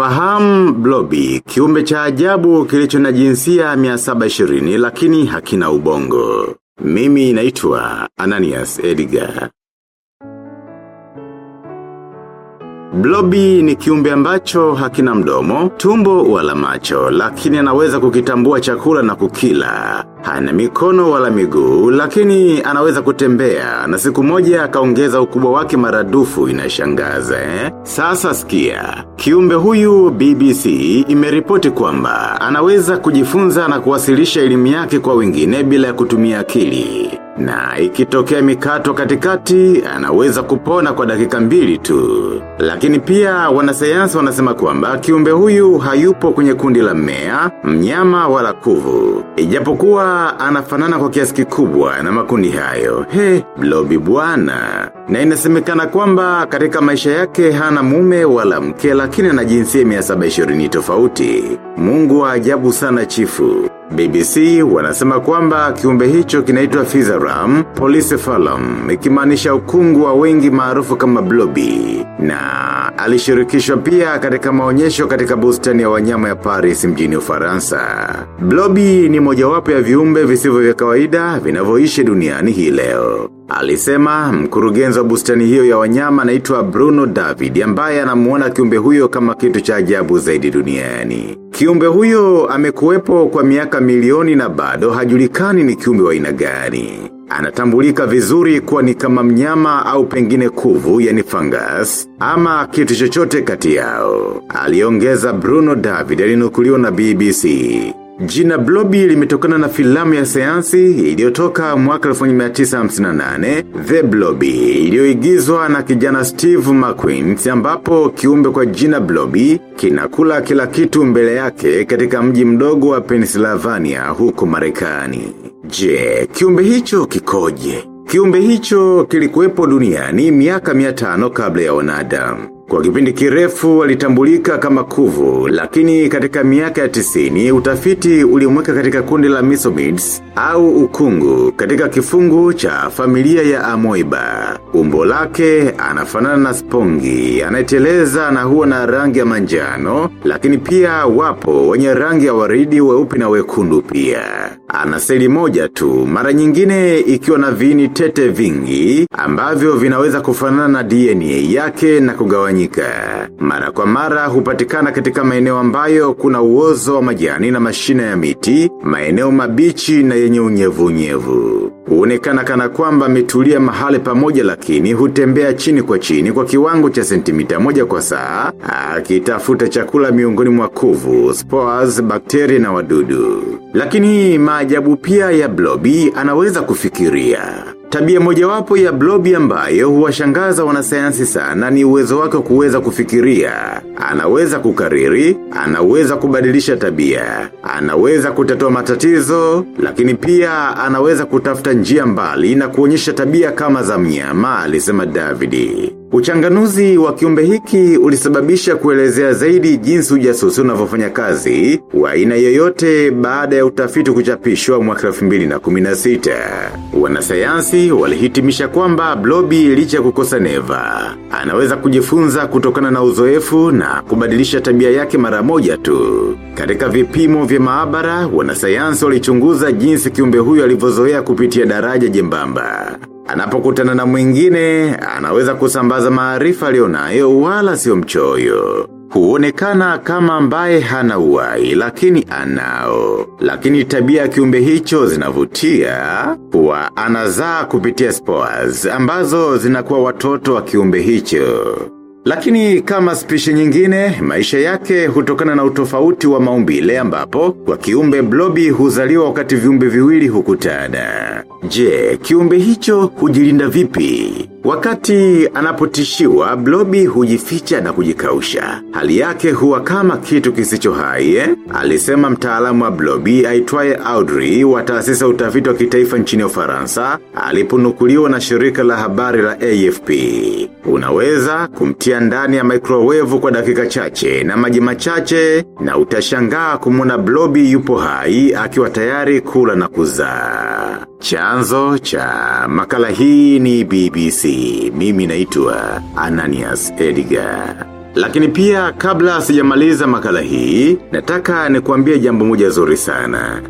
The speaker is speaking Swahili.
Mfahamu Blobi, kiumbe cha ajabu kilicho na jinsia 720 lakini hakina ubongo. Mimi naitwa Ananias Edgar. Blobi ni kiumbe ambacho hakina mdomo, tumbo wala macho, lakini anaweza kukitambua chakula na kukila. Hana mikono wala miguu, lakini anaweza kutembea, na siku moja akaongeza ukubwa wake maradufu inashangaza eh? Sasa sikia, kiumbe huyu BBC imeripoti kwamba, anaweza kujifunza na kuwasilisha elimu yake kwa wengine bila kutumia akili. Na ikitokea mikato katikati, anaweza kupona kwa dakika mbili tu. Lakini pia wanasayansi wanasema kwamba kiumbe huyu hayupo kwenye kundi la mmea, mnyama wala kuvu. Ijapokuwa anafanana kwa kiasi kikubwa na makundi hayo. He, blobi bwana. Na inasemekana kwamba katika maisha yake hana mume wala mke lakini ana jinsia 720 tofauti. Mungu wa ajabu sana chifu. BBC wanasema kwamba kiumbe hicho kinaitwa Fizaram, Polycephalum, ikimaanisha ukungu wa wengi maarufu kama blobi. Na alishirikishwa pia katika maonyesho katika bustani ya wanyama ya Paris mjini Ufaransa. Blobi ni mojawapo ya viumbe visivyo vya kawaida vinavyoishi duniani hii leo. Alisema mkurugenzi wa bustani hiyo ya wanyama anaitwa Bruno David ambaye anamuona kiumbe huyo kama kitu cha ajabu zaidi duniani. Kiumbe huyo amekuwepo kwa miaka milioni na bado hajulikani ni kiumbe wa aina gani. Anatambulika vizuri kuwa ni kama mnyama au pengine kuvu yani fungus ama kitu chochote kati yao. Aliongeza Bruno David alinukuliwa na BBC. Jina Blobby limetokana na filamu ya sayansi iliyotoka mwaka 1958 The Blobby iliyoigizwa na kijana Steve McQueen ambapo kiumbe kwa jina Blobby kinakula kila kitu mbele yake katika mji mdogo wa Pennsylvania huko Marekani. Je, kiumbe hicho kikoje? Kiumbe hicho kilikuwepo duniani miaka 500 kabla ya wanadamu. Kwa kipindi kirefu walitambulika kama kuvu, lakini katika miaka ya tisini utafiti ulimweka katika kundi la misomids au ukungu katika kifungu cha familia ya amoiba. Umbo lake anafanana na spongi, anaiteleza na huwa na rangi ya manjano, lakini pia wapo wenye rangi ya waridi weupi na wekundu pia. anaseli moja tu, mara nyingine ikiwa na vini tete vingi, ambavyo vinaweza kufanana na DNA yake na kugawanyika. Mara kwa mara hupatikana katika maeneo ambayo kuna uozo wa majani na mashina ya miti, maeneo mabichi na yenye unyevu unyevu. Huonekana kana kwamba ametulia mahali pamoja lakini hutembea chini kwa chini kwa kiwango cha sentimita moja kwa saa, akitafuta chakula miongoni mwa kuvu, spores, bakteria na wadudu. Lakini maajabu pia ya blobi anaweza kufikiria. Tabia mojawapo ya blobi ambayo huwashangaza wanasayansi sana ni uwezo wake kuweza kufikiria. Anaweza kukariri, anaweza kubadilisha tabia, anaweza kutatua matatizo, lakini pia anaweza kutafuta njia mbali na kuonyesha tabia kama za mnyama, alisema Davidi. Uchanganuzi wa kiumbe hiki ulisababisha kuelezea zaidi jinsi ujasusi unavyofanya kazi wa aina yoyote baada ya utafiti kuchapishwa mwaka 2016. Wanasayansi walihitimisha kwamba blobi licha kukosa neva. Anaweza kujifunza kutokana na uzoefu na kubadilisha tabia yake mara moja tu. Katika vipimo vya maabara, wanasayansi walichunguza jinsi kiumbe huyo alivyozoea kupitia daraja jembamba. Anapokutana na mwingine, anaweza kusambaza maarifa alionayo wala sio mchoyo. Huonekana kama ambaye hana uwai, lakini anao. Lakini tabia ya kiumbe hicho zinavutia, kuwa anazaa kupitia spores, ambazo zinakuwa watoto wa kiumbe hicho. Lakini kama spishi nyingine, maisha yake hutokana na utofauti wa maumbile ambapo, kwa kiumbe blobi huzaliwa wakati viumbe viwili hukutana. Je, kiumbe hicho hujilinda vipi? Wakati anapotishiwa, blobi hujificha na kujikausha. Hali yake huwa kama kitu kisicho hai, eh? Alisema mtaalamu wa blobi aitwaye Audrey wa taasisi utafiti wa kitaifa nchini Ufaransa, aliponukuliwa na shirika la habari la AFP. Unaweza kumtia ndani ya microwave kwa dakika chache na maji machache na utashangaa kumwona blobi yupo hai akiwa tayari kula na kuzaa. Chanzo cha makala hii ni BBC. Mimi naitwa Ananias Edgar. Lakini pia kabla sijamaliza makala hii, nataka nikuambie jambo moja zuri sana.